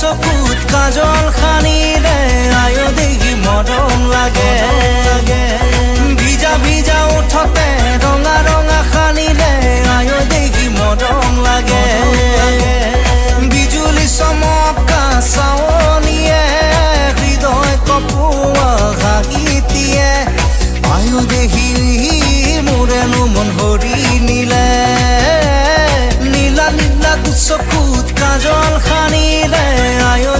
চকুত কাজল খানি দে আয়ো দেহি মৰম লাগে। ভিজা ভিজা উঠতে ৰঙা ৰঙা খানি দে আয়ো দেহি মৰম লাগে। বিজুলী চমকা চাৱনিয়ে হৃদয় কপোৱা ঘাঁহি দিয়ে আয়ো দেহি মোৰে নোমন হৰি নীলা। নীলা নীলা सपूत का जल खानी ले आयो